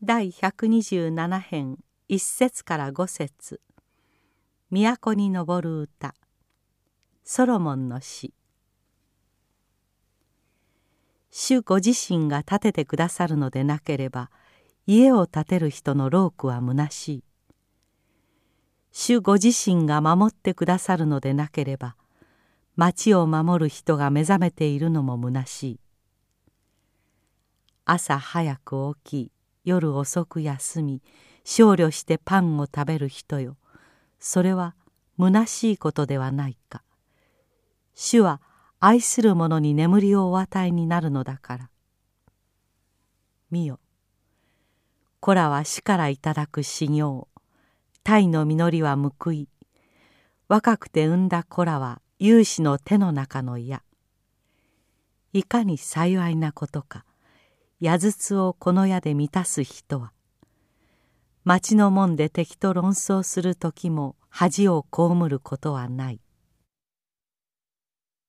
第127編一節から五節。都に昇る歌。ソロモンの詩。主ご自身が建ててくださるのでなければ家を建てる人の労苦は虚しい。主ご自身が守ってくださるのでなければ町を守る人が目覚めているのも虚しい。朝早く起き夜遅く休み少慮してパンを食べる人よ。それは虚しいことではないか。主は愛する者に眠りをお与えになるのだから。見よ。子らは死からいただく修行。鯛の実りは報い。若くて産んだ子らは勇士の手の中の矢。いかに幸いなことか。矢筒をこの矢で満たす人は町の門で敵と論争する時も恥を被ることはない。